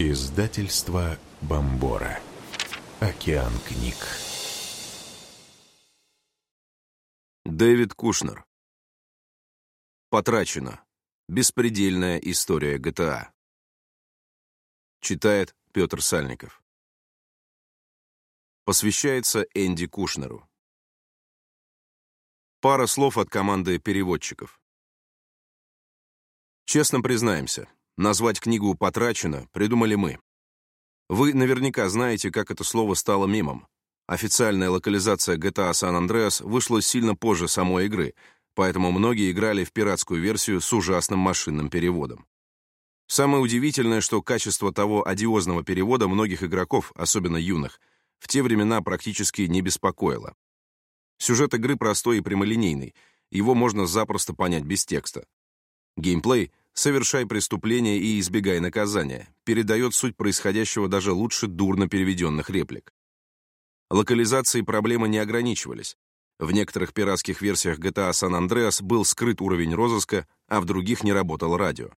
Издательство Бомбора. Океан книг. Дэвид Кушнер. Потрачено. Беспредельная история ГТА. Читает Петр Сальников. Посвящается Энди Кушнеру. Пара слов от команды переводчиков. Честно признаемся, Назвать книгу «Потрачено» придумали мы. Вы наверняка знаете, как это слово стало мимом. Официальная локализация GTA San Andreas вышла сильно позже самой игры, поэтому многие играли в пиратскую версию с ужасным машинным переводом. Самое удивительное, что качество того одиозного перевода многих игроков, особенно юных, в те времена практически не беспокоило. Сюжет игры простой и прямолинейный, его можно запросто понять без текста. Геймплей «Совершай преступление и избегай наказания» передает суть происходящего даже лучше дурно переведенных реплик. Локализации проблемы не ограничивались. В некоторых пиратских версиях GTA San Andreas был скрыт уровень розыска, а в других не работало радио.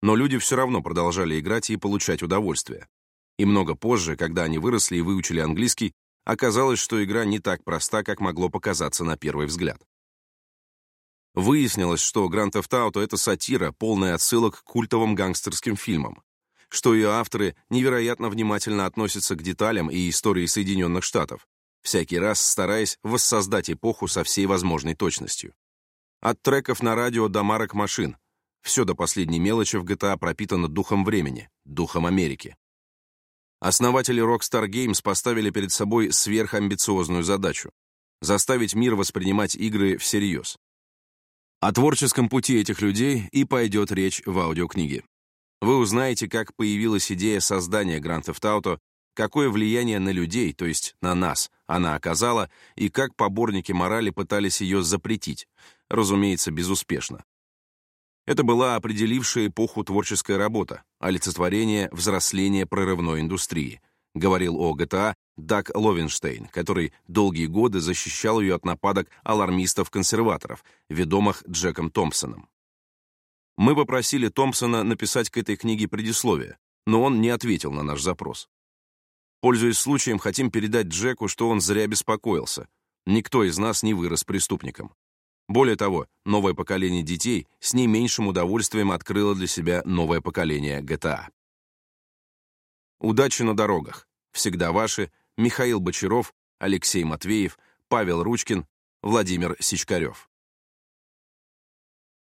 Но люди все равно продолжали играть и получать удовольствие. И много позже, когда они выросли и выучили английский, оказалось, что игра не так проста, как могло показаться на первый взгляд. Выяснилось, что Гранд Theft Auto — это сатира, полная отсылок к культовым гангстерским фильмам, что ее авторы невероятно внимательно относятся к деталям и истории Соединенных Штатов, всякий раз стараясь воссоздать эпоху со всей возможной точностью. От треков на радио до марок машин. Все до последней мелочи в GTA а пропитано духом времени, духом Америки. Основатели Rockstar Games поставили перед собой сверхамбициозную задачу — заставить мир воспринимать игры всерьез. О творческом пути этих людей и пойдет речь в аудиокниге. Вы узнаете, как появилась идея создания Grand Theft Auto, какое влияние на людей, то есть на нас, она оказала, и как поборники морали пытались ее запретить, разумеется, безуспешно. Это была определившая эпоху творческая работа, олицетворение взросления прорывной индустрии — говорил о ГТА Дак Ловенштейн, который долгие годы защищал ее от нападок алармистов-консерваторов, ведомых Джеком Томпсоном. Мы попросили Томпсона написать к этой книге предисловие, но он не ответил на наш запрос. Пользуясь случаем, хотим передать Джеку, что он зря беспокоился. Никто из нас не вырос преступником. Более того, новое поколение детей с не меньшим удовольствием открыло для себя новое поколение GTA. Удачи на дорогах. Всегда ваши Михаил Бочаров, Алексей Матвеев, Павел Ручкин, Владимир Сичкарев.